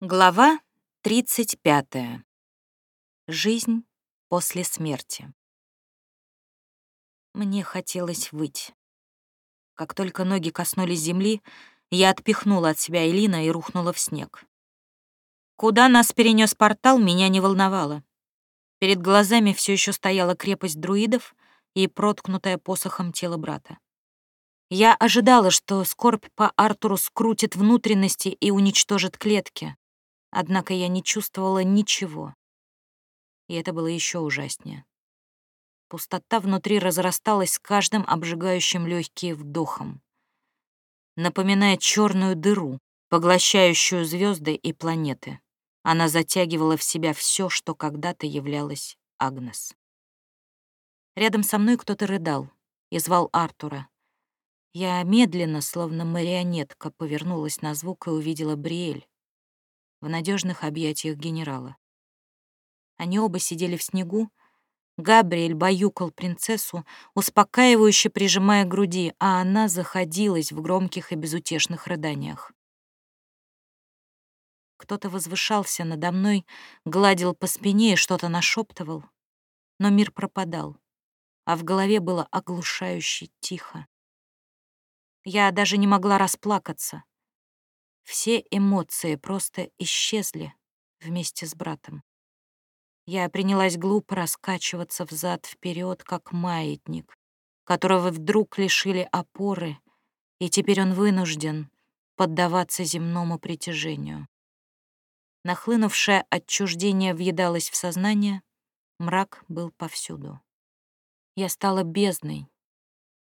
Глава 35. Жизнь после смерти. Мне хотелось выть. Как только ноги коснулись земли, я отпихнула от себя Элина и рухнула в снег. Куда нас перенес портал, меня не волновало. Перед глазами все еще стояла крепость друидов и проткнутое посохом тело брата. Я ожидала, что скорбь по Артуру скрутит внутренности и уничтожит клетки, Однако я не чувствовала ничего. И это было еще ужаснее. Пустота внутри разрасталась с каждым обжигающим легкие вдохом, напоминая черную дыру, поглощающую звезды и планеты. Она затягивала в себя все, что когда-то являлась Агнес. Рядом со мной кто-то рыдал и звал Артура. Я медленно, словно марионетка, повернулась на звук и увидела Бриэль, в надежных объятиях генерала. Они оба сидели в снегу. Габриэль баюкал принцессу, успокаивающе прижимая груди, а она заходилась в громких и безутешных рыданиях. Кто-то возвышался надо мной, гладил по спине и что-то нашептывал, но мир пропадал, а в голове было оглушающе тихо. Я даже не могла расплакаться. Все эмоции просто исчезли вместе с братом. Я принялась глупо раскачиваться взад вперед, как маятник, которого вдруг лишили опоры, и теперь он вынужден поддаваться земному притяжению. Нахлынувшее отчуждение въедалось в сознание, мрак был повсюду. Я стала бездной,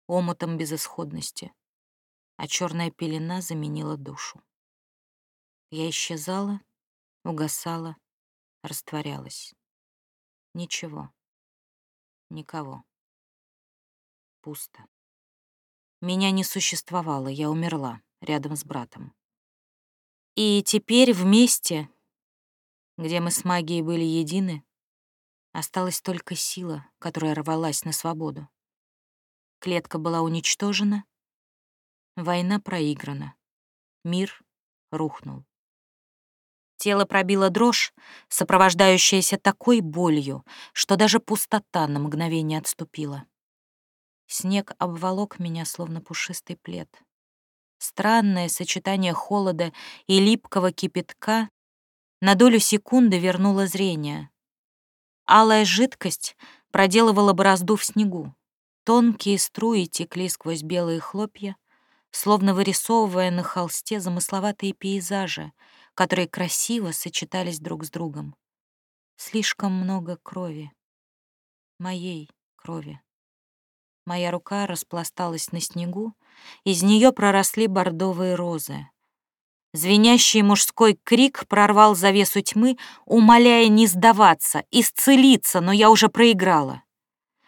омутом безысходности, а черная пелена заменила душу. Я исчезала, угасала, растворялась. Ничего. Никого. Пусто. Меня не существовало, я умерла рядом с братом. И теперь вместе, где мы с магией были едины, осталась только сила, которая рвалась на свободу. Клетка была уничтожена, война проиграна, мир рухнул. Тело пробило дрожь, сопровождающаяся такой болью, что даже пустота на мгновение отступила. Снег обволок меня, словно пушистый плед. Странное сочетание холода и липкого кипятка на долю секунды вернуло зрение. Алая жидкость проделывала борозду в снегу. Тонкие струи текли сквозь белые хлопья, словно вырисовывая на холсте замысловатые пейзажи, которые красиво сочетались друг с другом. Слишком много крови. Моей крови. Моя рука распласталась на снегу, из нее проросли бордовые розы. Звенящий мужской крик прорвал завесу тьмы, умоляя не сдаваться, исцелиться, но я уже проиграла.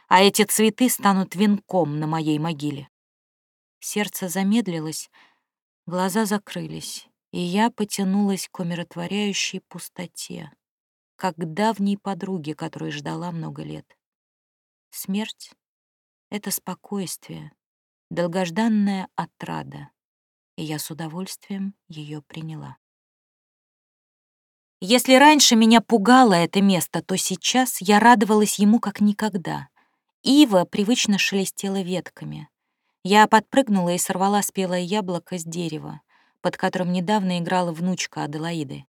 А эти цветы станут венком на моей могиле. Сердце замедлилось, глаза закрылись и я потянулась к умиротворяющей пустоте, как к давней подруге, которую ждала много лет. Смерть — это спокойствие, долгожданная отрада, и я с удовольствием ее приняла. Если раньше меня пугало это место, то сейчас я радовалась ему как никогда. Ива привычно шелестела ветками. Я подпрыгнула и сорвала спелое яблоко с дерева под которым недавно играла внучка Аделаиды.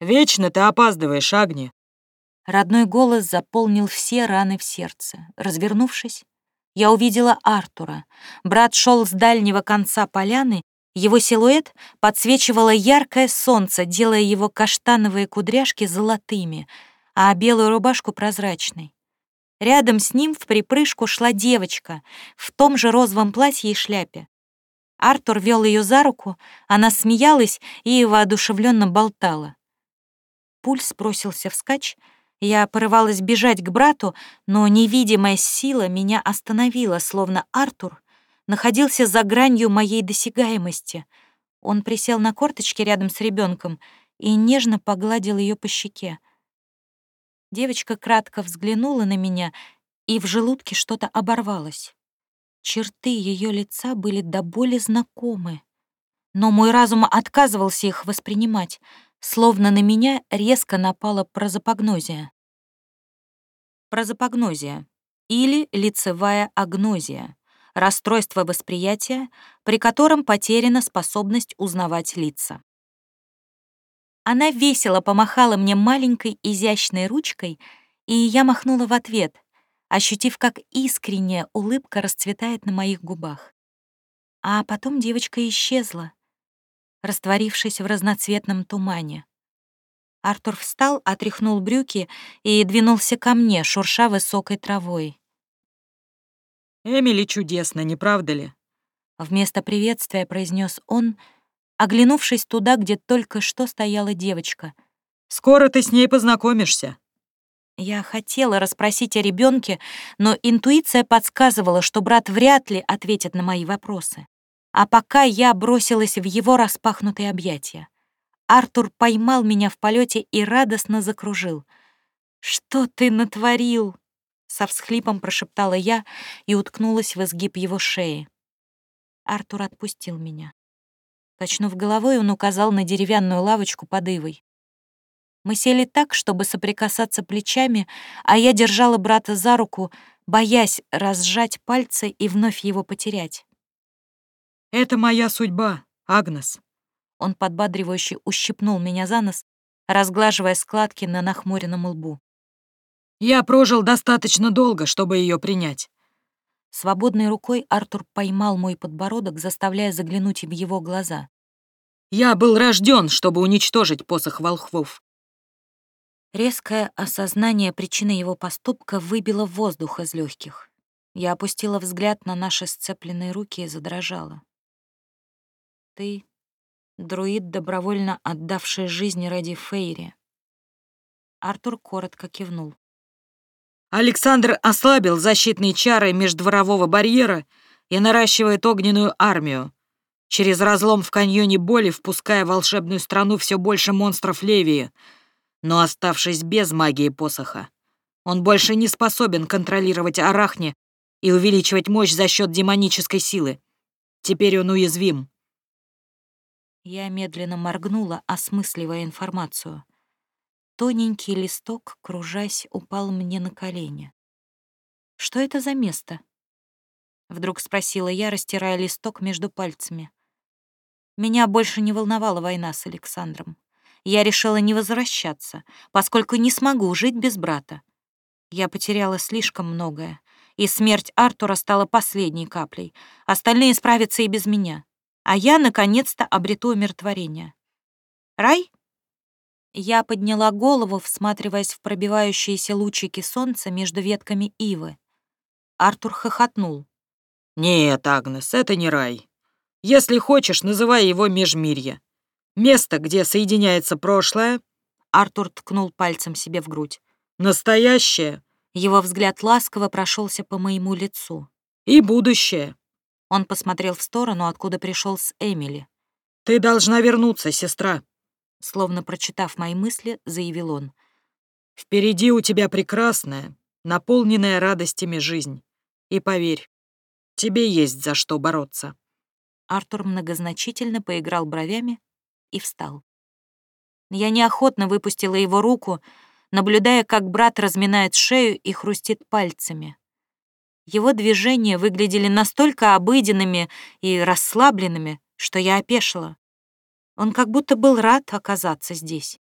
«Вечно ты опаздываешь, Агни!» Родной голос заполнил все раны в сердце. Развернувшись, я увидела Артура. Брат шел с дальнего конца поляны, его силуэт подсвечивало яркое солнце, делая его каштановые кудряшки золотыми, а белую рубашку прозрачной. Рядом с ним в припрыжку шла девочка в том же розовом платье и шляпе. Артур вел ее за руку, она смеялась и воодушевленно болтала. Пульс бросился вскачь, я порывалась бежать к брату, но невидимая сила меня остановила, словно Артур находился за гранью моей досягаемости. Он присел на корточки рядом с ребенком и нежно погладил ее по щеке. Девочка кратко взглянула на меня, и в желудке что-то оборвалось. Черты ее лица были до боли знакомы. Но мой разум отказывался их воспринимать, словно на меня резко напала прозапогнозия. Прозапогнозия или лицевая агнозия — расстройство восприятия, при котором потеряна способность узнавать лица. Она весело помахала мне маленькой изящной ручкой, и я махнула в ответ, ощутив, как искренняя улыбка расцветает на моих губах. А потом девочка исчезла, растворившись в разноцветном тумане. Артур встал, отряхнул брюки и двинулся ко мне, шурша высокой травой. «Эмили чудесно, не правда ли?» Вместо приветствия произнес он, оглянувшись туда, где только что стояла девочка. «Скоро ты с ней познакомишься». Я хотела расспросить о ребенке, но интуиция подсказывала, что брат вряд ли ответит на мои вопросы. А пока я бросилась в его распахнутые объятия. Артур поймал меня в полете и радостно закружил. «Что ты натворил?» Со всхлипом прошептала я и уткнулась в изгиб его шеи. Артур отпустил меня. Качнув головой, он указал на деревянную лавочку под ивой. Мы сели так, чтобы соприкасаться плечами, а я держала брата за руку, боясь разжать пальцы и вновь его потерять. «Это моя судьба, Агнес», он подбадривающе ущипнул меня за нос, разглаживая складки на нахмуренном лбу. «Я прожил достаточно долго, чтобы ее принять». Свободной рукой Артур поймал мой подбородок, заставляя заглянуть в его глаза. «Я был рожден, чтобы уничтожить посох волхвов». Резкое осознание причины его поступка выбило воздух из легких. Я опустила взгляд на наши сцепленные руки и задрожала. «Ты друид, добровольно отдавший жизнь ради Фейри. Артур коротко кивнул. Александр ослабил защитные чары междворового барьера и наращивает огненную армию, через разлом в каньоне боли впуская в волшебную страну все больше монстров Левии, но оставшись без магии посоха. Он больше не способен контролировать арахни и увеличивать мощь за счет демонической силы. Теперь он уязвим. Я медленно моргнула, осмысливая информацию. Тоненький листок, кружась, упал мне на колени. «Что это за место?» Вдруг спросила я, растирая листок между пальцами. Меня больше не волновала война с Александром. Я решила не возвращаться, поскольку не смогу жить без брата. Я потеряла слишком многое, и смерть Артура стала последней каплей. Остальные справятся и без меня а я наконец-то обрету умиротворение. Рай? Я подняла голову, всматриваясь в пробивающиеся лучики солнца между ветками ивы. Артур хохотнул. «Нет, Агнес, это не рай. Если хочешь, называй его Межмирье. Место, где соединяется прошлое...» Артур ткнул пальцем себе в грудь. «Настоящее...» Его взгляд ласково прошелся по моему лицу. «И будущее...» Он посмотрел в сторону, откуда пришел с Эмили. «Ты должна вернуться, сестра», — словно прочитав мои мысли, заявил он. «Впереди у тебя прекрасная, наполненная радостями жизнь. И поверь, тебе есть за что бороться». Артур многозначительно поиграл бровями и встал. Я неохотно выпустила его руку, наблюдая, как брат разминает шею и хрустит пальцами. Его движения выглядели настолько обыденными и расслабленными, что я опешила. Он как будто был рад оказаться здесь.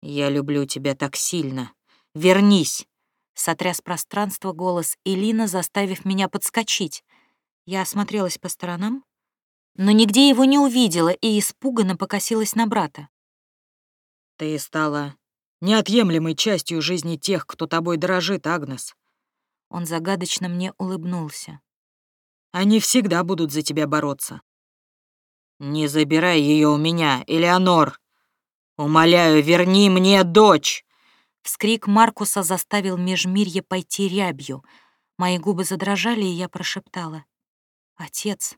«Я люблю тебя так сильно. Вернись!» Сотряс пространство голос Илина, заставив меня подскочить. Я осмотрелась по сторонам, но нигде его не увидела и испуганно покосилась на брата. «Ты стала неотъемлемой частью жизни тех, кто тобой дорожит, Агнес. Он загадочно мне улыбнулся. Они всегда будут за тебя бороться. Не забирай ее у меня, Элеонор. Умоляю, верни мне дочь. Вскрик Маркуса заставил межмирье пойти рябью. Мои губы задрожали, и я прошептала. «Отец».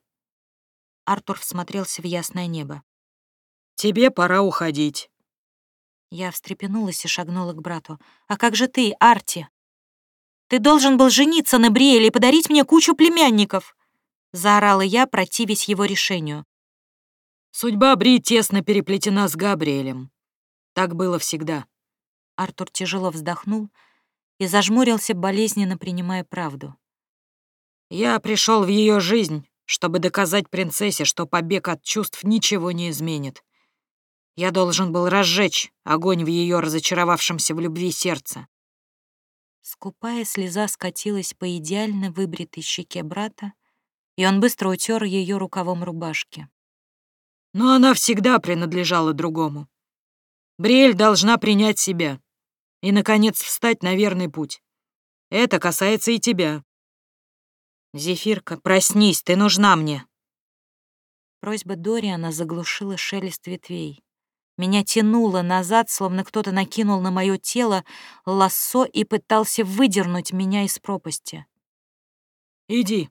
Артур всмотрелся в ясное небо. «Тебе пора уходить». Я встрепенулась и шагнула к брату. «А как же ты, Арти?» Ты должен был жениться на Бриэле и подарить мне кучу племянников!» Заорала я, противясь его решению. Судьба Бри тесно переплетена с Габриэлем. Так было всегда. Артур тяжело вздохнул и зажмурился, болезненно принимая правду. Я пришел в ее жизнь, чтобы доказать принцессе, что побег от чувств ничего не изменит. Я должен был разжечь огонь в ее разочаровавшемся в любви сердце. Скупая слеза скатилась по идеально выбритой щеке брата, и он быстро утер ее рукавом рубашки. Но она всегда принадлежала другому. Бриэль должна принять себя и, наконец, встать на верный путь. Это касается и тебя. «Зефирка, проснись, ты нужна мне!» Просьба Дориана заглушила шелест ветвей. Меня тянуло назад, словно кто-то накинул на мое тело лассо и пытался выдернуть меня из пропасти. «Иди».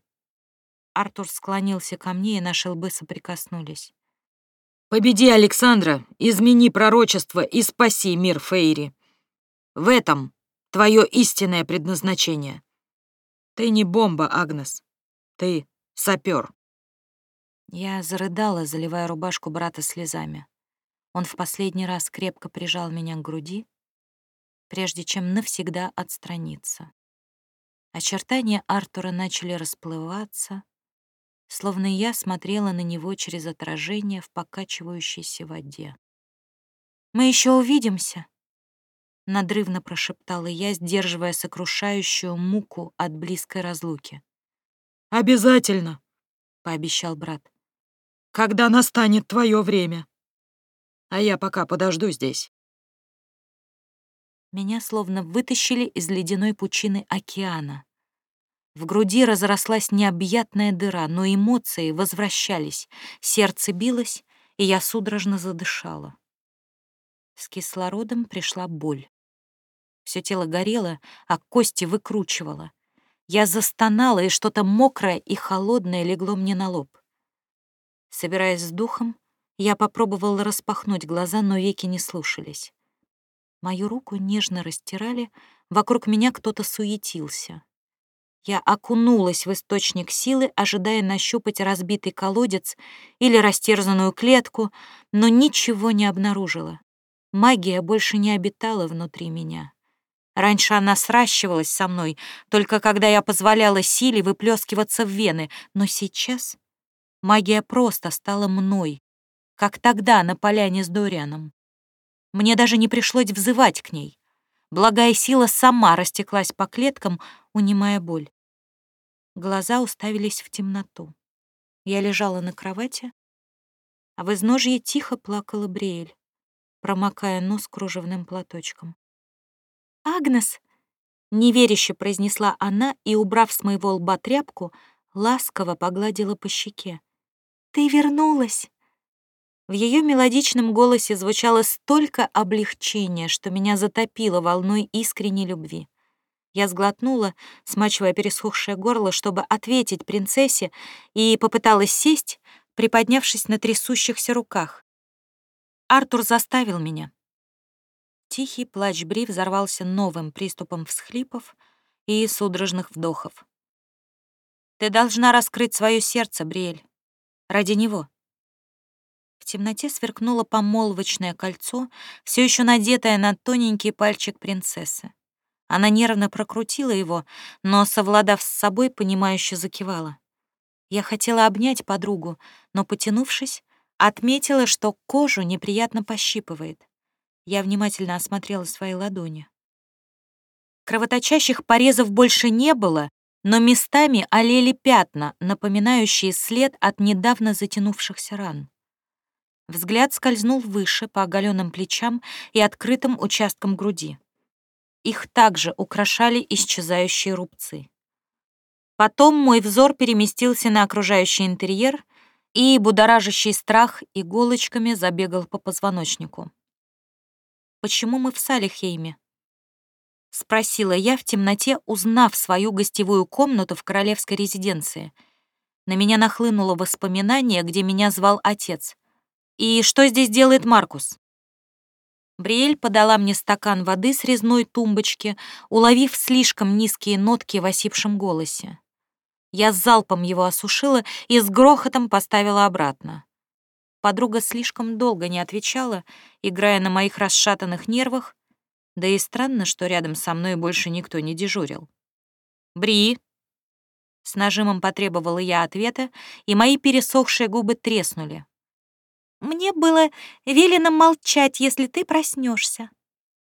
Артур склонился ко мне, и наши лбы соприкоснулись. «Победи Александра, измени пророчество и спаси мир Фейри. В этом твое истинное предназначение. Ты не бомба, Агнес. Ты сапер. Я зарыдала, заливая рубашку брата слезами. Он в последний раз крепко прижал меня к груди, прежде чем навсегда отстраниться. Очертания Артура начали расплываться, словно я смотрела на него через отражение в покачивающейся воде. «Мы еще увидимся», — надрывно прошептала я, сдерживая сокрушающую муку от близкой разлуки. «Обязательно», — пообещал брат. «Когда настанет твое время. А я пока подожду здесь». Меня словно вытащили из ледяной пучины океана. В груди разрослась необъятная дыра, но эмоции возвращались, сердце билось, и я судорожно задышала. С кислородом пришла боль. Все тело горело, а кости выкручивало. Я застонала, и что-то мокрое и холодное легло мне на лоб. Собираясь с духом, я попробовала распахнуть глаза, но веки не слушались. Мою руку нежно растирали, вокруг меня кто-то суетился. Я окунулась в источник силы, ожидая нащупать разбитый колодец или растерзанную клетку, но ничего не обнаружила. Магия больше не обитала внутри меня. Раньше она сращивалась со мной, только когда я позволяла силе выплескиваться в вены, но сейчас магия просто стала мной, как тогда на поляне с Дорианом. Мне даже не пришлось взывать к ней. Благая сила сама растеклась по клеткам, унимая боль. Глаза уставились в темноту. Я лежала на кровати, а в изножье тихо плакала Бриэль, промокая нос кружевным платочком. «Агнес!» — неверяще произнесла она и, убрав с моего лба тряпку, ласково погладила по щеке. «Ты вернулась!» В ее мелодичном голосе звучало столько облегчения, что меня затопило волной искренней любви. Я сглотнула, смачивая пересохшее горло, чтобы ответить принцессе, и попыталась сесть, приподнявшись на трясущихся руках. Артур заставил меня. Тихий плач Бри взорвался новым приступом всхлипов и судорожных вдохов. «Ты должна раскрыть свое сердце, Бриэль. Ради него». В темноте сверкнуло помолвочное кольцо, все еще надетое на тоненький пальчик принцессы. Она нервно прокрутила его, но, совладав с собой, понимающе закивала. Я хотела обнять подругу, но, потянувшись, отметила, что кожу неприятно пощипывает. Я внимательно осмотрела свои ладони. Кровоточащих порезов больше не было, но местами олели пятна, напоминающие след от недавно затянувшихся ран. Взгляд скользнул выше по оголенным плечам и открытым участкам груди. Их также украшали исчезающие рубцы. Потом мой взор переместился на окружающий интерьер, и будоражащий страх иголочками забегал по позвоночнику. «Почему мы в Салихейме?» — спросила я в темноте, узнав свою гостевую комнату в королевской резиденции. На меня нахлынуло воспоминание, где меня звал отец. «И что здесь делает Маркус?» Бриэль подала мне стакан воды с резной тумбочки, уловив слишком низкие нотки в осипшем голосе. Я залпом его осушила и с грохотом поставила обратно. Подруга слишком долго не отвечала, играя на моих расшатанных нервах, да и странно, что рядом со мной больше никто не дежурил. «Бри!» С нажимом потребовала я ответа, и мои пересохшие губы треснули. «Мне было велено молчать, если ты проснешься.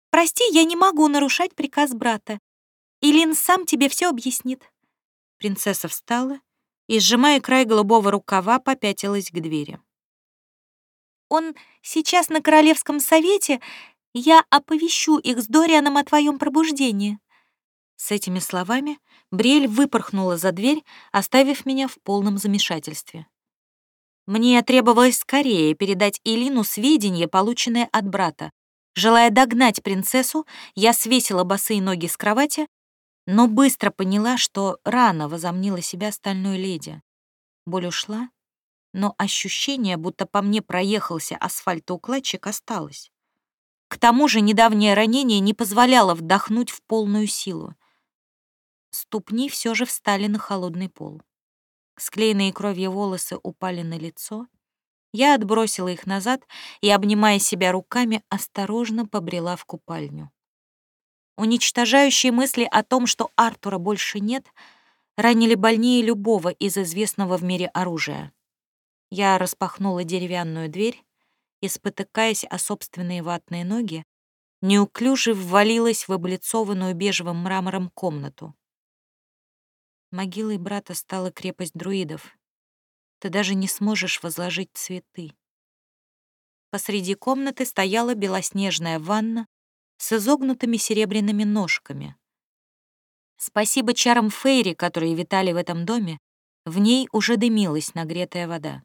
Прости, я не могу нарушать приказ брата. Илин сам тебе все объяснит». Принцесса встала и, сжимая край голубого рукава, попятилась к двери. «Он сейчас на Королевском совете. Я оповещу их с Дорианом о твоем пробуждении». С этими словами Бриэль выпорхнула за дверь, оставив меня в полном замешательстве. Мне требовалось скорее передать Илину сведения, полученные от брата. Желая догнать принцессу, я свесила босые ноги с кровати, но быстро поняла, что рано возомнила себя стальной леди. Боль ушла, но ощущение, будто по мне проехался асфальтоукладчик, осталось. К тому же недавнее ранение не позволяло вдохнуть в полную силу. Ступни все же встали на холодный пол. Склеенные кровью волосы упали на лицо. Я отбросила их назад и, обнимая себя руками, осторожно побрела в купальню. Уничтожающие мысли о том, что Артура больше нет, ранили больнее любого из известного в мире оружия. Я распахнула деревянную дверь и, спотыкаясь о собственные ватные ноги, неуклюже ввалилась в облицованную бежевым мрамором комнату. Могилой брата стала крепость друидов. Ты даже не сможешь возложить цветы. Посреди комнаты стояла белоснежная ванна с изогнутыми серебряными ножками. Спасибо чарам Фейри, которые витали в этом доме, в ней уже дымилась нагретая вода.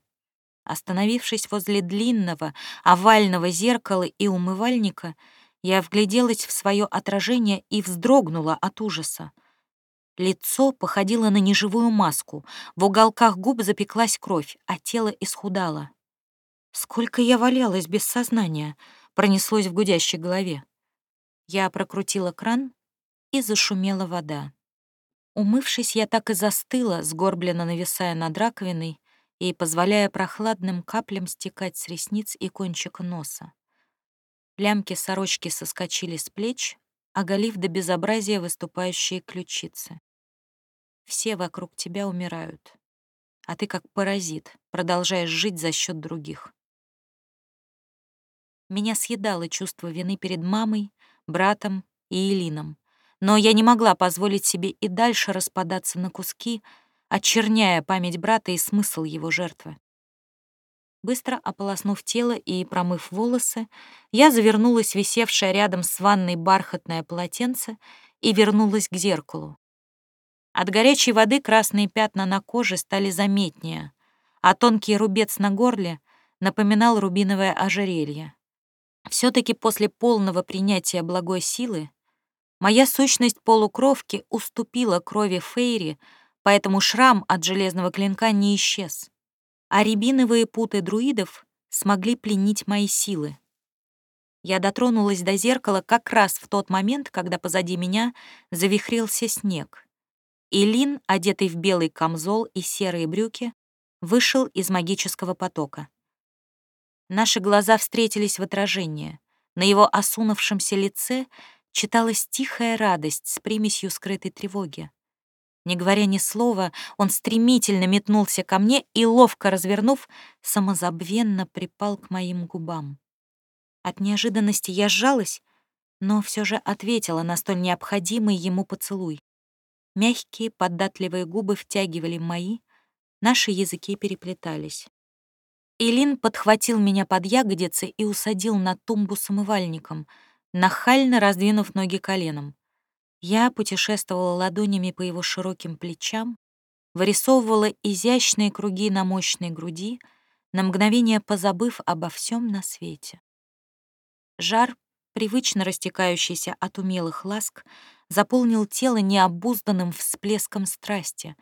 Остановившись возле длинного овального зеркала и умывальника, я вгляделась в свое отражение и вздрогнула от ужаса. Лицо походило на неживую маску, в уголках губ запеклась кровь, а тело исхудало. «Сколько я валялась без сознания!» — пронеслось в гудящей голове. Я прокрутила кран, и зашумела вода. Умывшись, я так и застыла, сгорбленно нависая над раковиной и позволяя прохладным каплям стекать с ресниц и кончика носа. Лямки сорочки соскочили с плеч, оголив до безобразия выступающие ключицы. Все вокруг тебя умирают. А ты как паразит, продолжаешь жить за счет других. Меня съедало чувство вины перед мамой, братом и Элином, но я не могла позволить себе и дальше распадаться на куски, очерняя память брата и смысл его жертвы. Быстро ополоснув тело и промыв волосы, я завернулась висевшее рядом с ванной бархатное полотенце и вернулась к зеркалу. От горячей воды красные пятна на коже стали заметнее, а тонкий рубец на горле напоминал рубиновое ожерелье. все таки после полного принятия благой силы моя сущность полукровки уступила крови Фейри, поэтому шрам от железного клинка не исчез, а рябиновые путы друидов смогли пленить мои силы. Я дотронулась до зеркала как раз в тот момент, когда позади меня завихрился снег. Илин, одетый в белый камзол и серые брюки, вышел из магического потока. Наши глаза встретились в отражении. На его осунувшемся лице читалась тихая радость с примесью скрытой тревоги. Не говоря ни слова, он стремительно метнулся ко мне и, ловко развернув, самозабвенно припал к моим губам. От неожиданности я сжалась, но все же ответила на столь необходимый ему поцелуй. Мягкие, податливые губы втягивали мои, наши языки переплетались. Илин подхватил меня под ягодицы и усадил на тумбу с умывальником, нахально раздвинув ноги коленом. Я путешествовала ладонями по его широким плечам, вырисовывала изящные круги на мощной груди, на мгновение позабыв обо всем на свете. Жар, привычно растекающийся от умелых ласк, заполнил тело необузданным всплеском страсти.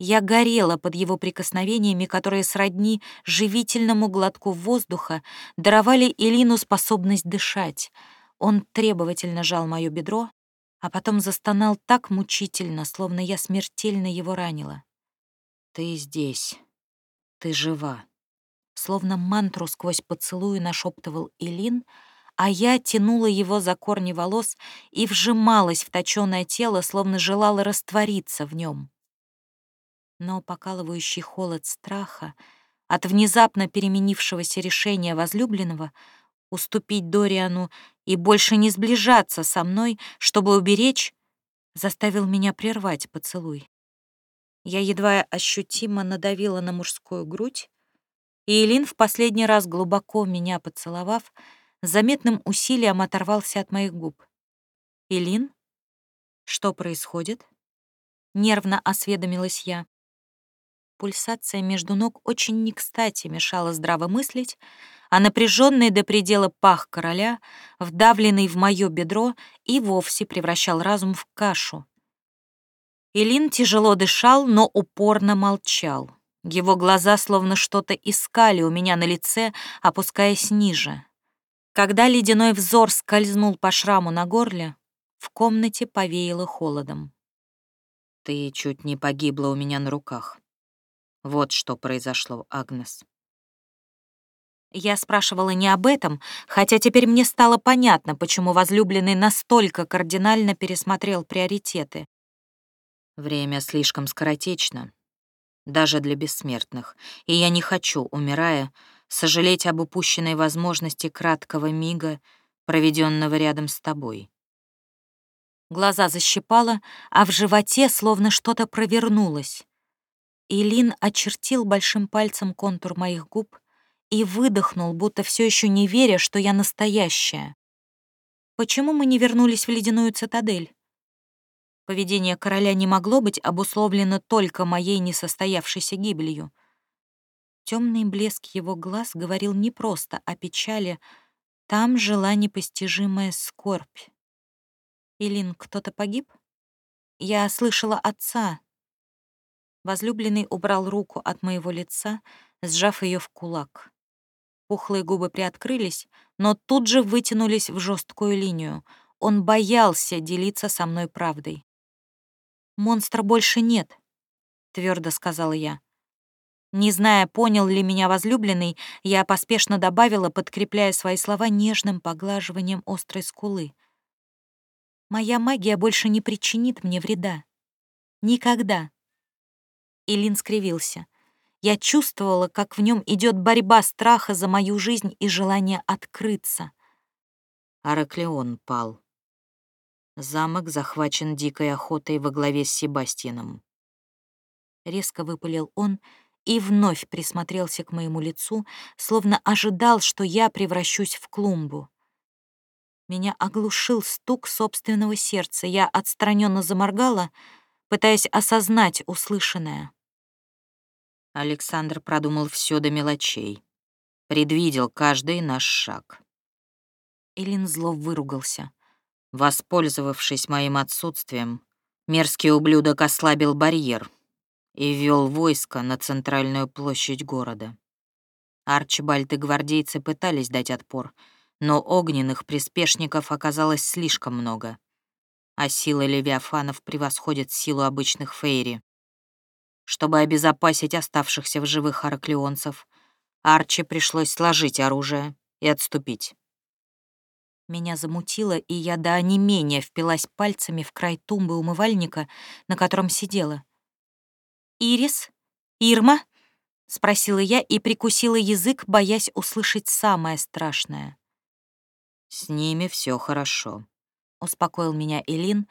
Я горела под его прикосновениями, которые сродни живительному глотку воздуха даровали Элину способность дышать. Он требовательно жал моё бедро, а потом застонал так мучительно, словно я смертельно его ранила. «Ты здесь. Ты жива». Словно мантру сквозь поцелуи нашептывал Илин, а я тянула его за корни волос и вжималась в точёное тело, словно желала раствориться в нем. Но покалывающий холод страха от внезапно переменившегося решения возлюбленного уступить Дориану и больше не сближаться со мной, чтобы уберечь, заставил меня прервать поцелуй. Я едва ощутимо надавила на мужскую грудь, и Элин в последний раз глубоко меня поцеловав, заметным усилием оторвался от моих губ. «Элин? Что происходит?» Нервно осведомилась я. Пульсация между ног очень не кстати мешала здраво мыслить, а напряженный до предела пах короля, вдавленный в мое бедро, и вовсе превращал разум в кашу. Илин тяжело дышал, но упорно молчал. Его глаза словно что-то искали у меня на лице, опускаясь ниже. Когда ледяной взор скользнул по шраму на горле, в комнате повеяло холодом. «Ты чуть не погибла у меня на руках», вот что произошло, Агнес. Я спрашивала не об этом, хотя теперь мне стало понятно, почему возлюбленный настолько кардинально пересмотрел приоритеты. Время слишком скоротечно, даже для бессмертных, и я не хочу, умирая, сожалеть об упущенной возможности краткого мига, проведенного рядом с тобой. Глаза защипало, а в животе словно что-то провернулось. Илин очертил большим пальцем контур моих губ и выдохнул, будто все еще не веря, что я настоящая. Почему мы не вернулись в ледяную цитадель? Поведение короля не могло быть обусловлено только моей несостоявшейся гибелью. Темный блеск его глаз говорил не просто о печали, там жила непостижимая скорбь. Илин, кто-то погиб? Я слышала отца, Возлюбленный убрал руку от моего лица, сжав ее в кулак. Пухлые губы приоткрылись, но тут же вытянулись в жесткую линию. Он боялся делиться со мной правдой. «Монстра больше нет», — твердо сказала я. Не зная, понял ли меня возлюбленный, я поспешно добавила, подкрепляя свои слова нежным поглаживанием острой скулы. «Моя магия больше не причинит мне вреда. Никогда. Илин скривился. Я чувствовала, как в нем идет борьба страха за мою жизнь и желание открыться. Араклеон пал. Замок захвачен дикой охотой во главе с Себастьяном. Резко выпалил он и вновь присмотрелся к моему лицу, словно ожидал, что я превращусь в клумбу. Меня оглушил стук собственного сердца. Я отстраненно заморгала, пытаясь осознать услышанное. Александр продумал все до мелочей. Предвидел каждый наш шаг. Элин зло выругался. Воспользовавшись моим отсутствием, мерзкий ублюдок ослабил барьер и ввел войско на центральную площадь города. Арчибальд и гвардейцы пытались дать отпор, но огненных приспешников оказалось слишком много, а сила левиафанов превосходит силу обычных фейри. Чтобы обезопасить оставшихся в живых араклеонцев, Арчи пришлось сложить оружие и отступить. Меня замутило, и я до онемения впилась пальцами в край тумбы умывальника, на котором сидела. «Ирис? Ирма?» — спросила я и прикусила язык, боясь услышать самое страшное. «С ними все хорошо», — успокоил меня Элин,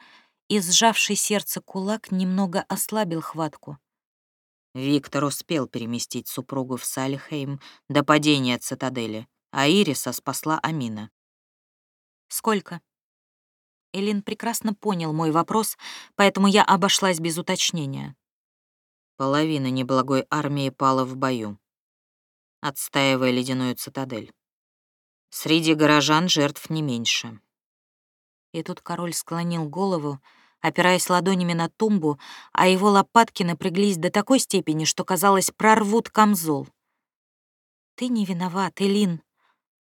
и, сжавший сердце кулак, немного ослабил хватку. Виктор успел переместить супругу в Салихейм до падения цитадели, а Ириса спасла Амина. «Сколько?» Элин прекрасно понял мой вопрос, поэтому я обошлась без уточнения. Половина неблагой армии пала в бою, отстаивая ледяную цитадель. Среди горожан жертв не меньше. И тут король склонил голову, опираясь ладонями на тумбу, а его лопатки напряглись до такой степени, что, казалось, прорвут камзол. «Ты не виноват, Элин!»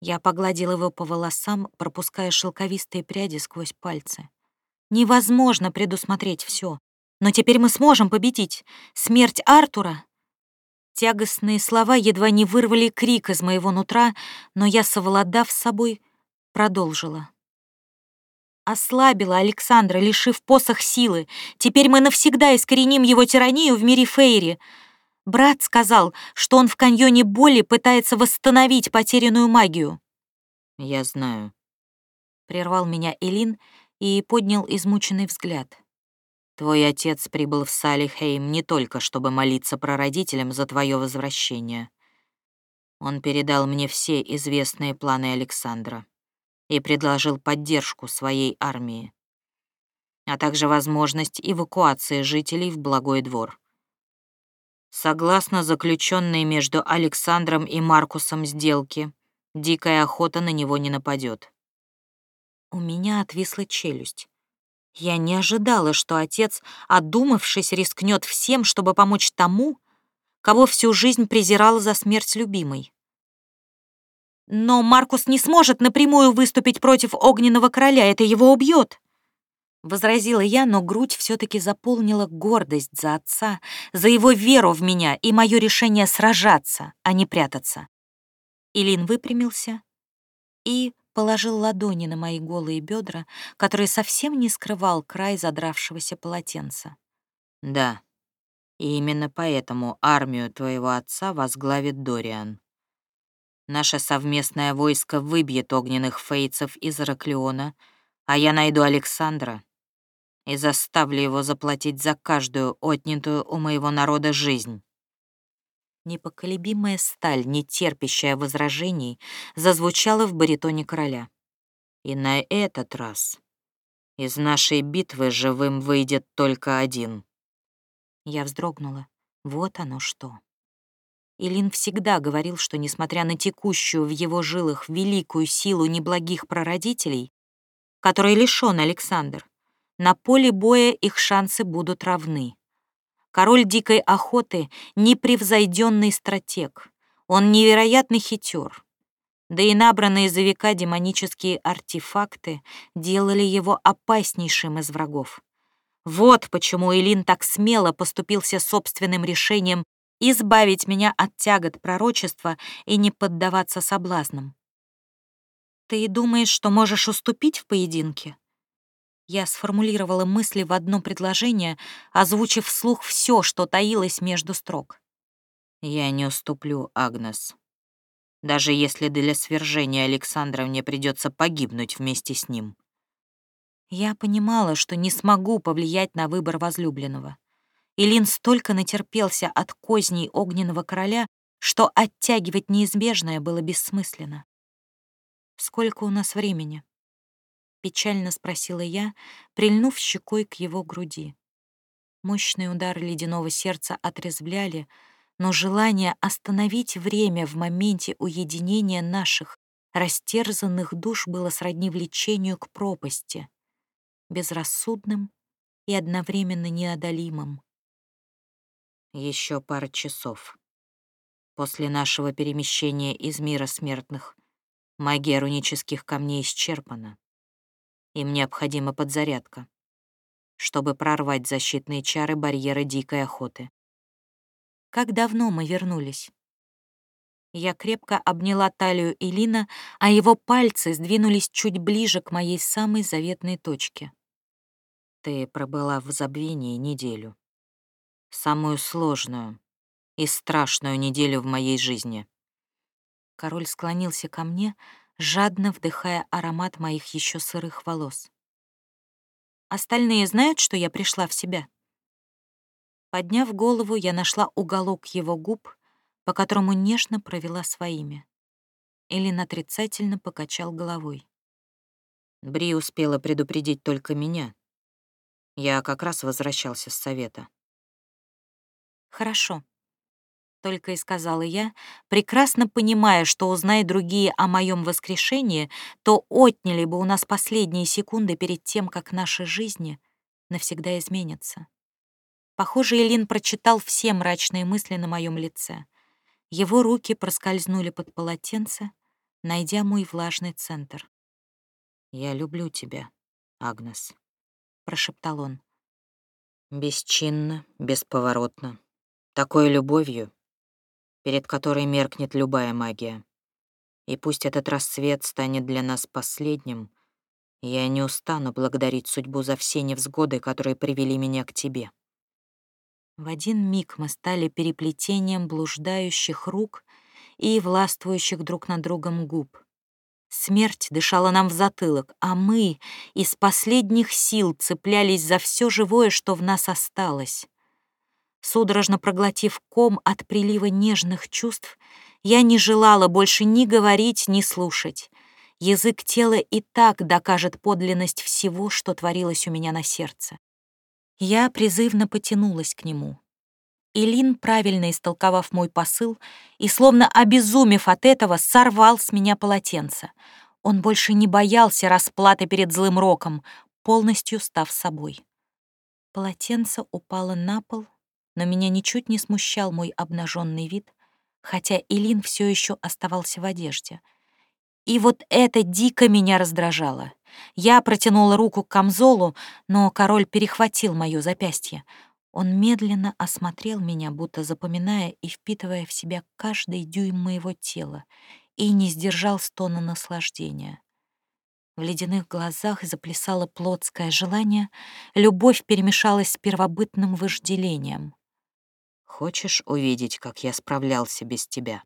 Я погладил его по волосам, пропуская шелковистые пряди сквозь пальцы. «Невозможно предусмотреть все. Но теперь мы сможем победить. Смерть Артура Тягостные слова едва не вырвали крик из моего нутра, но я, совладав с собой, продолжила. Ослабила Александра, лишив посох силы. Теперь мы навсегда искореним его тиранию в мире Фейри. Брат сказал, что он в каньоне боли пытается восстановить потерянную магию. «Я знаю», — прервал меня Элин и поднял измученный взгляд. Твой отец прибыл в Салихейм не только, чтобы молиться прародителям за твое возвращение. Он передал мне все известные планы Александра и предложил поддержку своей армии, а также возможность эвакуации жителей в Благой двор. Согласно заключенной между Александром и Маркусом сделке, дикая охота на него не нападет. У меня отвисла челюсть. Я не ожидала, что отец, одумавшись, рискнет всем, чтобы помочь тому, кого всю жизнь презирала за смерть любимой. Но Маркус не сможет напрямую выступить против огненного короля, это его убьет. Возразила я, но грудь все-таки заполнила гордость за отца, за его веру в меня и мое решение сражаться, а не прятаться. Илин выпрямился и положил ладони на мои голые бедра, которые совсем не скрывал край задравшегося полотенца. «Да, и именно поэтому армию твоего отца возглавит Дориан. Наше совместное войско выбьет огненных фейцев из Ираклиона, а я найду Александра и заставлю его заплатить за каждую отнятую у моего народа жизнь». Непоколебимая сталь, не терпящая возражений, зазвучала в баритоне короля. «И на этот раз из нашей битвы живым выйдет только один». Я вздрогнула. Вот оно что. Илин всегда говорил, что, несмотря на текущую в его жилах великую силу неблагих прародителей, которой лишён Александр, на поле боя их шансы будут равны. Король дикой охоты — непревзойденный стратег. Он невероятный хитер. Да и набранные за века демонические артефакты делали его опаснейшим из врагов. Вот почему Элин так смело поступился собственным решением избавить меня от тягот пророчества и не поддаваться соблазнам. «Ты думаешь, что можешь уступить в поединке?» Я сформулировала мысли в одно предложение, озвучив вслух все, что таилось между строк. «Я не уступлю, Агнес. Даже если для свержения Александра мне придется погибнуть вместе с ним». Я понимала, что не смогу повлиять на выбор возлюбленного. Илин столько натерпелся от козней огненного короля, что оттягивать неизбежное было бессмысленно. «Сколько у нас времени?» Печально спросила я, прильнув щекой к его груди. Мощные удары ледяного сердца отрезвляли, но желание остановить время в моменте уединения наших растерзанных душ было сродни влечению к пропасти, безрассудным и одновременно неодолимым. Еще пара часов. После нашего перемещения из мира смертных магия рунических камней исчерпана. Им необходима подзарядка, чтобы прорвать защитные чары барьера дикой охоты. Как давно мы вернулись? Я крепко обняла талию Элина, а его пальцы сдвинулись чуть ближе к моей самой заветной точке. Ты пробыла в забвении неделю. Самую сложную и страшную неделю в моей жизни. Король склонился ко мне, жадно вдыхая аромат моих еще сырых волос. «Остальные знают, что я пришла в себя?» Подняв голову, я нашла уголок его губ, по которому нежно провела своими. Элин отрицательно покачал головой. Бри успела предупредить только меня. Я как раз возвращался с совета. «Хорошо», только и сказала я, прекрасно понимая, что узнай другие о моем воскрешении, то отняли бы у нас последние секунды перед тем, как наши жизни навсегда изменятся. Похоже, Элин прочитал все мрачные мысли на моем лице. Его руки проскользнули под полотенце, найдя мой влажный центр. «Я люблю тебя, Агнес», — прошептал он. «Бесчинно, бесповоротно. Такой любовью, перед которой меркнет любая магия. И пусть этот рассвет станет для нас последним, я не устану благодарить судьбу за все невзгоды, которые привели меня к тебе. В один миг мы стали переплетением блуждающих рук и властвующих друг над другом губ. Смерть дышала нам в затылок, а мы из последних сил цеплялись за все живое, что в нас осталось. Судорожно проглотив ком от прилива нежных чувств, я не желала больше ни говорить, ни слушать. Язык тела и так докажет подлинность всего, что творилось у меня на сердце. Я призывно потянулась к нему. Илин, правильно истолковав мой посыл и, словно обезумев от этого, сорвал с меня полотенце. Он больше не боялся расплаты перед злым роком, полностью став собой. Полотенце упало на пол, но меня ничуть не смущал мой обнаженный вид, хотя Илин все еще оставался в одежде. И вот это дико меня раздражало. Я протянула руку к камзолу, но король перехватил мое запястье. Он медленно осмотрел меня, будто запоминая и впитывая в себя каждый дюйм моего тела, и не сдержал стона наслаждения. В ледяных глазах заплясало плотское желание, любовь перемешалась с первобытным вожделением. «Хочешь увидеть, как я справлялся без тебя?»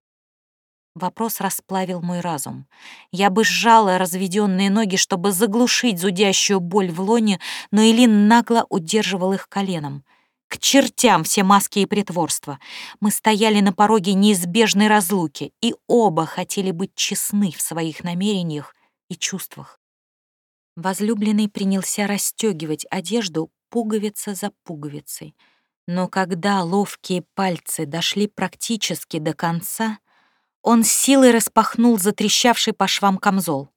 Вопрос расплавил мой разум. Я бы сжала разведенные ноги, чтобы заглушить зудящую боль в лоне, но Илин нагло удерживал их коленом. К чертям все маски и притворства. Мы стояли на пороге неизбежной разлуки, и оба хотели быть честны в своих намерениях и чувствах. Возлюбленный принялся расстегивать одежду пуговица за пуговицей. Но когда ловкие пальцы дошли практически до конца, он силой распахнул затрещавший по швам камзол.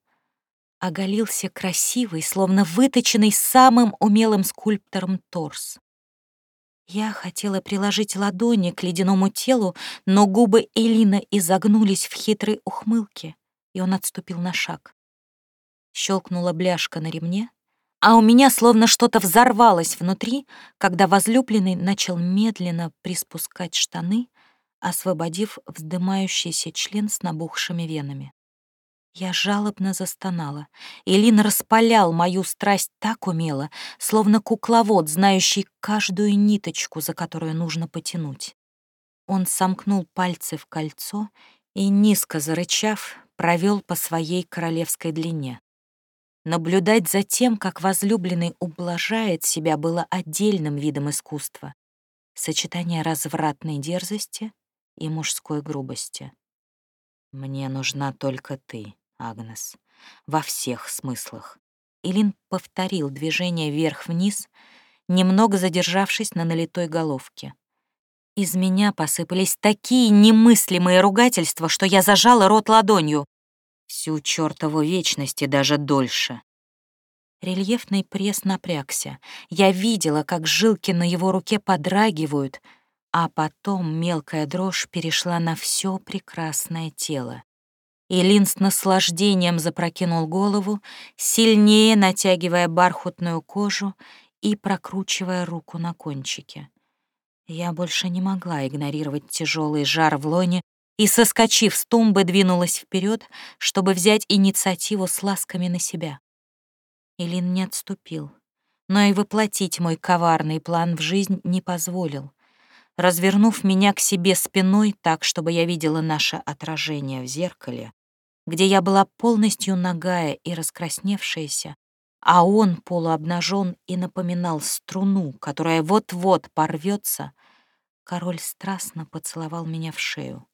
Оголился красивый, словно выточенный самым умелым скульптором торс. Я хотела приложить ладони к ледяному телу, но губы Элины изогнулись в хитрой ухмылке, и он отступил на шаг. Щелкнула бляшка на ремне, а у меня словно что-то взорвалось внутри, когда возлюбленный начал медленно приспускать штаны, освободив вздымающийся член с набухшими венами. Я жалобно застонала. Илин распалял мою страсть так умело, словно кукловод, знающий каждую ниточку, за которую нужно потянуть. Он сомкнул пальцы в кольцо и, низко зарычав, провел по своей королевской длине. Наблюдать за тем, как возлюбленный ублажает себя, было отдельным видом искусства. Сочетание развратной дерзости и мужской грубости. «Мне нужна только ты», Агнес. Во всех смыслах. Илин повторил движение вверх-вниз, немного задержавшись на налитой головке. Из меня посыпались такие немыслимые ругательства, что я зажала рот ладонью. Всю чертову вечность и даже дольше. Рельефный пресс напрягся. Я видела, как жилки на его руке подрагивают, а потом мелкая дрожь перешла на все прекрасное тело. Илин с наслаждением запрокинул голову, сильнее натягивая бархатную кожу и прокручивая руку на кончике. Я больше не могла игнорировать тяжелый жар в лоне и, соскочив с тумбы, двинулась вперед, чтобы взять инициативу с ласками на себя. Илин не отступил, но и воплотить мой коварный план в жизнь не позволил. Развернув меня к себе спиной так, чтобы я видела наше отражение в зеркале, где я была полностью нагая и раскрасневшаяся, а он полуобнажен и напоминал струну, которая вот-вот порвется, король страстно поцеловал меня в шею.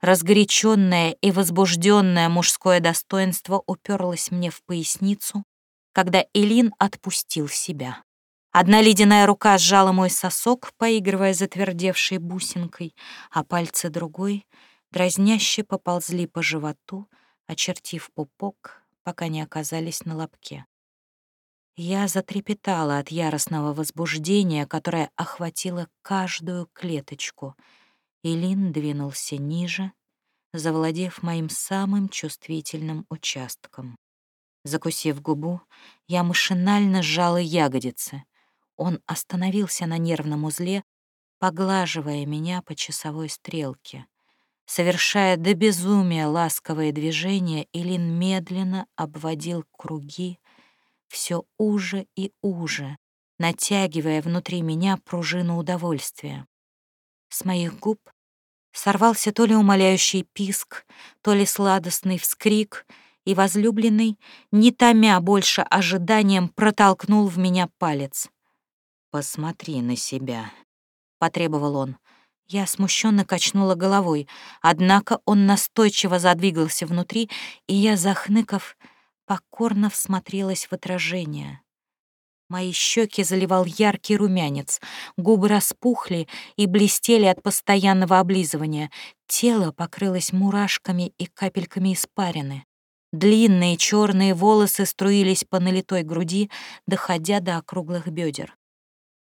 Разгоряченное и возбужденное мужское достоинство уперлось мне в поясницу, когда Элин отпустил себя. Одна ледяная рука сжала мой сосок, поигрывая затвердевшей бусинкой, а пальцы другой дразняще поползли по животу, очертив пупок, пока не оказались на лобке. Я затрепетала от яростного возбуждения, которое охватило каждую клеточку, и Лин двинулся ниже, завладев моим самым чувствительным участком. Закусив губу, я машинально сжала ягодицы. Он остановился на нервном узле, поглаживая меня по часовой стрелке. Совершая до безумия ласковые движения, Илин медленно обводил круги все уже и уже, натягивая внутри меня пружину удовольствия. С моих губ сорвался то ли умоляющий писк, то ли сладостный вскрик, и возлюбленный, не томя больше ожиданием, протолкнул в меня палец. «Посмотри на себя», — потребовал он. Я смущенно качнула головой, однако он настойчиво задвигался внутри, и я, захныков, покорно всмотрелась в отражение. Мои щеки заливал яркий румянец, губы распухли и блестели от постоянного облизывания, тело покрылось мурашками и капельками испарины. Длинные черные волосы струились по налитой груди, доходя до округлых бедер.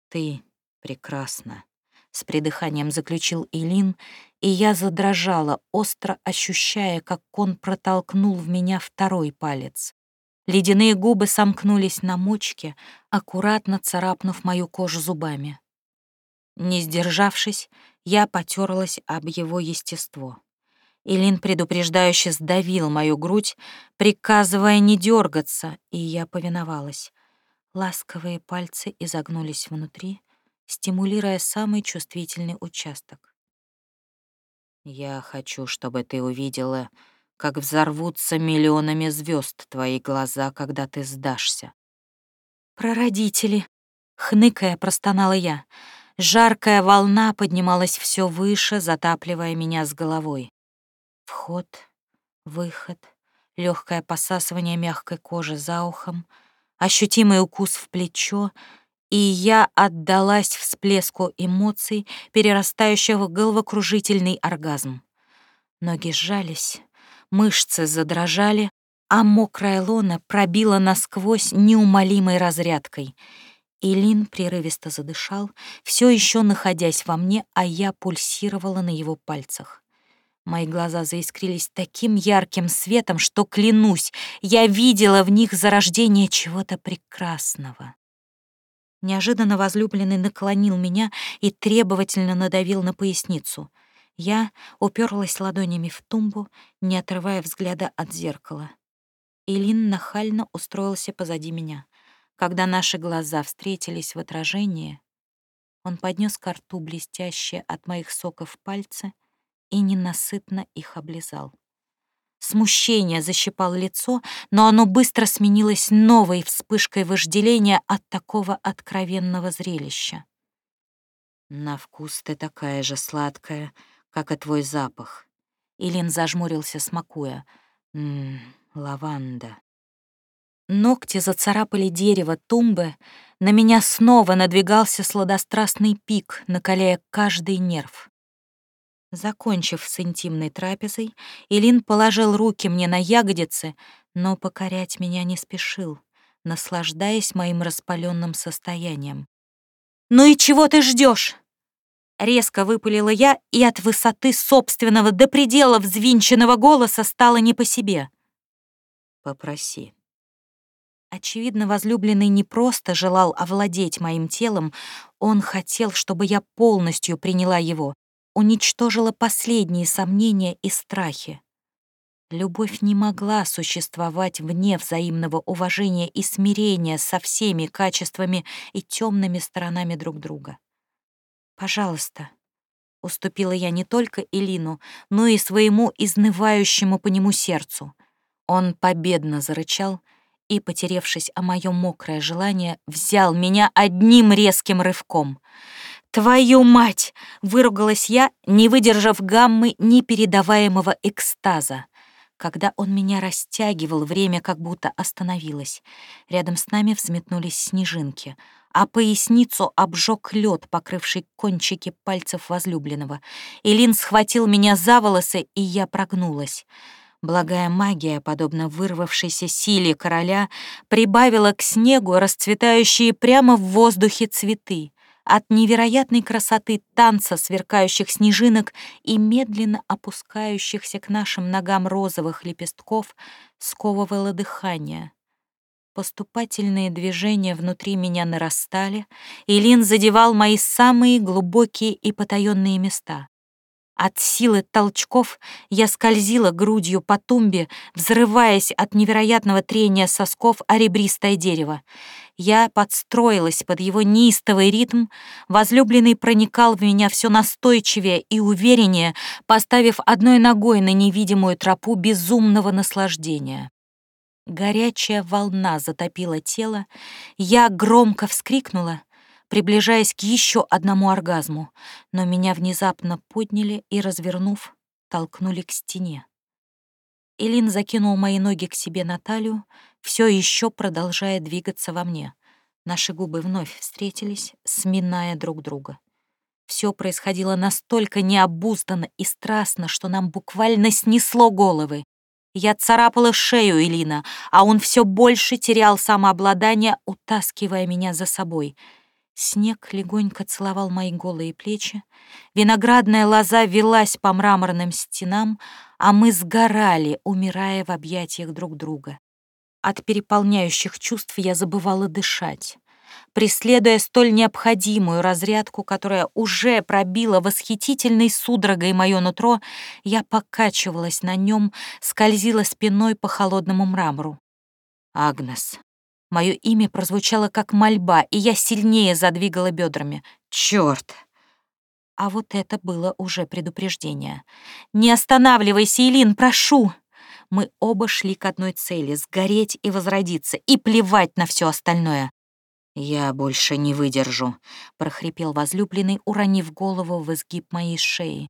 «Ты прекрасна», — с придыханием заключил Илин, и я задрожала, остро ощущая, как он протолкнул в меня второй палец. Ледяные губы сомкнулись на мочке, аккуратно царапнув мою кожу зубами. Не сдержавшись, я потерлась об его естество. Илин предупреждающе сдавил мою грудь, приказывая не дергаться, и я повиновалась. Ласковые пальцы изогнулись внутри, стимулируя самый чувствительный участок. «Я хочу, чтобы ты увидела как взорвутся миллионами звезд твои глаза, когда ты сдашься. «Прародители!» — хныкая, простонала я. Жаркая волна поднималась все выше, затапливая меня с головой. Вход, выход, легкое посасывание мягкой кожи за ухом, ощутимый укус в плечо, и я отдалась всплеску эмоций, перерастающего в головокружительный оргазм. Ноги сжались, Мышцы задрожали, а мокрая лона пробила насквозь неумолимой разрядкой. Илин прерывисто задышал, все еще находясь во мне, а я пульсировала на его пальцах. Мои глаза заискрились таким ярким светом, что, клянусь, я видела в них зарождение чего-то прекрасного. Неожиданно возлюбленный наклонил меня и требовательно надавил на поясницу — я уперлась ладонями в тумбу, не отрывая взгляда от зеркала. Илин нахально устроился позади меня. Когда наши глаза встретились в отражении, он поднес к рту блестящие от моих соков пальцы и ненасытно их облизал. Смущение защипало лицо, но оно быстро сменилось новой вспышкой вожделения от такого откровенного зрелища. «На вкус ты такая же сладкая, как и твой запах. Илин зажмурился, смакуя. Ммм, лаванда. Ногти зацарапали дерево тумбы, на меня снова надвигался сладострастный пик, накаляя каждый нерв. Закончив с интимной трапезой, Илин положил руки мне на ягодицы, но покорять меня не спешил, наслаждаясь моим распаленным состоянием. «Ну и чего ты ждешь? Резко выпалила я, и от высоты собственного до предела взвинченного голоса стало не по себе. «Попроси». Очевидно, возлюбленный не просто желал овладеть моим телом, он хотел, чтобы я полностью приняла его, уничтожила последние сомнения и страхи. Любовь не могла существовать вне взаимного уважения и смирения со всеми качествами и темными сторонами друг друга. Пожалуйста. Уступила я не только Элину, но и своему изнывающему по нему сердцу. Он победно зарычал и, потеревшись о моё мокрое желание, взял меня одним резким рывком. «Твою мать!» — выругалась я, не выдержав гаммы непередаваемого экстаза. Когда он меня растягивал, время как будто остановилось. Рядом с нами взметнулись снежинки — а поясницу обжег лед, покрывший кончики пальцев возлюбленного. Илин схватил меня за волосы, и я прогнулась. Благая магия, подобно вырвавшейся силе короля, прибавила к снегу расцветающие прямо в воздухе цветы. От невероятной красоты танца сверкающих снежинок и медленно опускающихся к нашим ногам розовых лепестков сковывало дыхание. Поступательные движения внутри меня нарастали, и Лин задевал мои самые глубокие и потаенные места. От силы толчков я скользила грудью по тумбе, взрываясь от невероятного трения сосков о ребристое дерево. Я подстроилась под его неистовый ритм, возлюбленный проникал в меня все настойчивее и увереннее, поставив одной ногой на невидимую тропу безумного наслаждения. Горячая волна затопила тело, я громко вскрикнула, приближаясь к еще одному оргазму, но меня внезапно подняли и, развернув, толкнули к стене. Элин закинул мои ноги к себе на талию, все еще продолжая двигаться во мне. Наши губы вновь встретились, сминая друг друга. Все происходило настолько необузданно и страстно, что нам буквально снесло головы. Я царапала шею Элина, а он все больше терял самообладание, утаскивая меня за собой — Снег легонько целовал мои голые плечи, виноградная лоза велась по мраморным стенам, а мы сгорали, умирая в объятиях друг друга. От переполняющих чувств я забывала дышать. Преследуя столь необходимую разрядку, которая уже пробила восхитительной судорогой мое нутро, я покачивалась на нем, скользила спиной по холодному мрамору. «Агнес», Мое имя прозвучало как мольба, и я сильнее задвигала бедрами. Черт! А вот это было уже предупреждение. «Не останавливайся, Илин, прошу!» Мы оба шли к одной цели — сгореть и возродиться, и плевать на все остальное. «Я больше не выдержу», — прохрипел возлюбленный, уронив голову в изгиб моей шеи.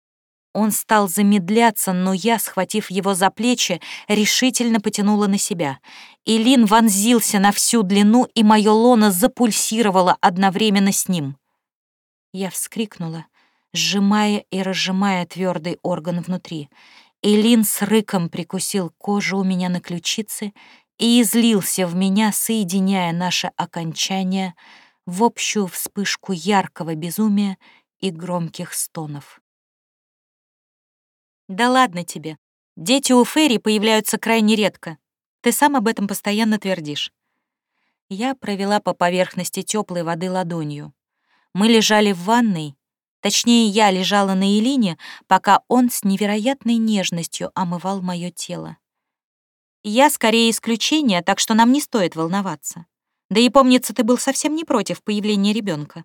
Он стал замедляться, но я, схватив его за плечи, решительно потянула на себя. Илин вонзился на всю длину, и мое лоно запульсировало одновременно с ним. Я вскрикнула, сжимая и разжимая твердый орган внутри. Илин с рыком прикусил кожу у меня на ключице и излился в меня, соединяя наше окончание в общую вспышку яркого безумия и громких стонов. Да ладно тебе. Дети у Ферри появляются крайне редко. Ты сам об этом постоянно твердишь. Я провела по поверхности теплой воды ладонью. Мы лежали в ванной, точнее, я лежала на Элине, пока он с невероятной нежностью омывал мое тело. Я скорее исключение, так что нам не стоит волноваться. Да и помнится, ты был совсем не против появления ребенка.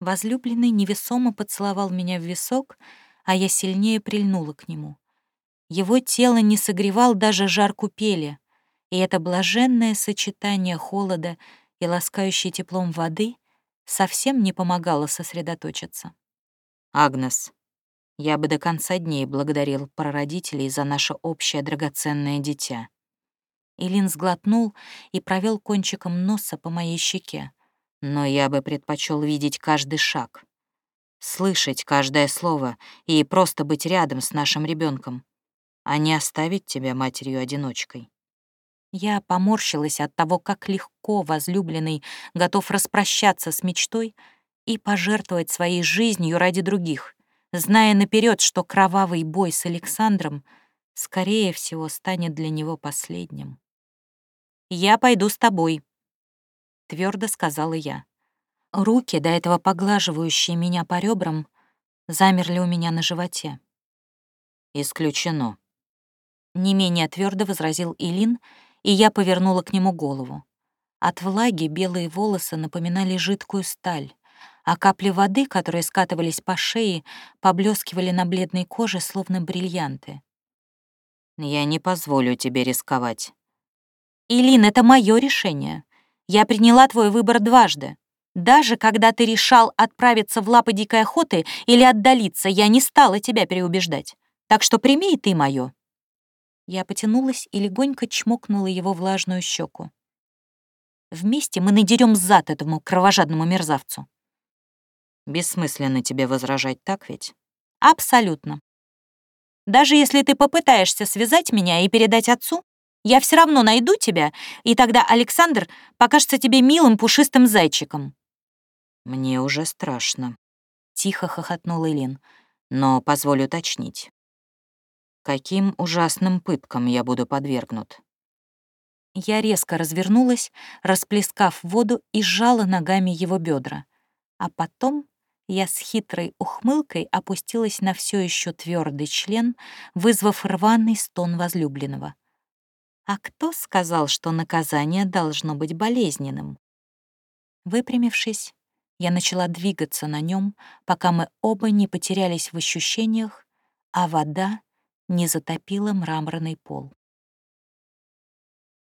Возлюбленный невесомо поцеловал меня в висок, а я сильнее прильнула к нему. Его тело не согревал даже жар купели, и это блаженное сочетание холода и ласкающей теплом воды совсем не помогало сосредоточиться. «Агнес, я бы до конца дней благодарил прародителей за наше общее драгоценное дитя». Илин сглотнул и провел кончиком носа по моей щеке. «Но я бы предпочел видеть каждый шаг, слышать каждое слово и просто быть рядом с нашим ребенком, а не оставить тебя матерью-одиночкой. Я поморщилась от того, как легко возлюбленный готов распрощаться с мечтой и пожертвовать своей жизнью ради других, зная наперед, что кровавый бой с Александром, скорее всего, станет для него последним. «Я пойду с тобой», — твердо сказала я. Руки, до этого поглаживающие меня по ребрам, замерли у меня на животе. «Исключено», — не менее твердо возразил Илин, и я повернула к нему голову. От влаги белые волосы напоминали жидкую сталь, а капли воды, которые скатывались по шее, поблескивали на бледной коже, словно бриллианты. «Я не позволю тебе рисковать». «Илин, это мое решение. Я приняла твой выбор дважды. Даже когда ты решал отправиться в лапы дикой охоты или отдалиться, я не стала тебя переубеждать. Так что прими и ты моё. Я потянулась и легонько чмокнула его влажную щеку. Вместе мы надерем зад этому кровожадному мерзавцу. Бессмысленно тебе возражать, так ведь? Абсолютно. Даже если ты попытаешься связать меня и передать отцу, я все равно найду тебя, и тогда Александр покажется тебе милым пушистым зайчиком. «Мне уже страшно», — тихо хохотнул Илин, «но позволю уточнить. Каким ужасным пыткам я буду подвергнут?» Я резко развернулась, расплескав воду и сжала ногами его бедра, а потом Я с хитрой ухмылкой опустилась на все еще твердый член, вызвав рваный стон возлюбленного. А кто сказал, что наказание должно быть болезненным? Выпрямившись, я начала двигаться на нем, пока мы оба не потерялись в ощущениях, а вода не затопила мраморный пол.